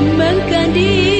mengkandil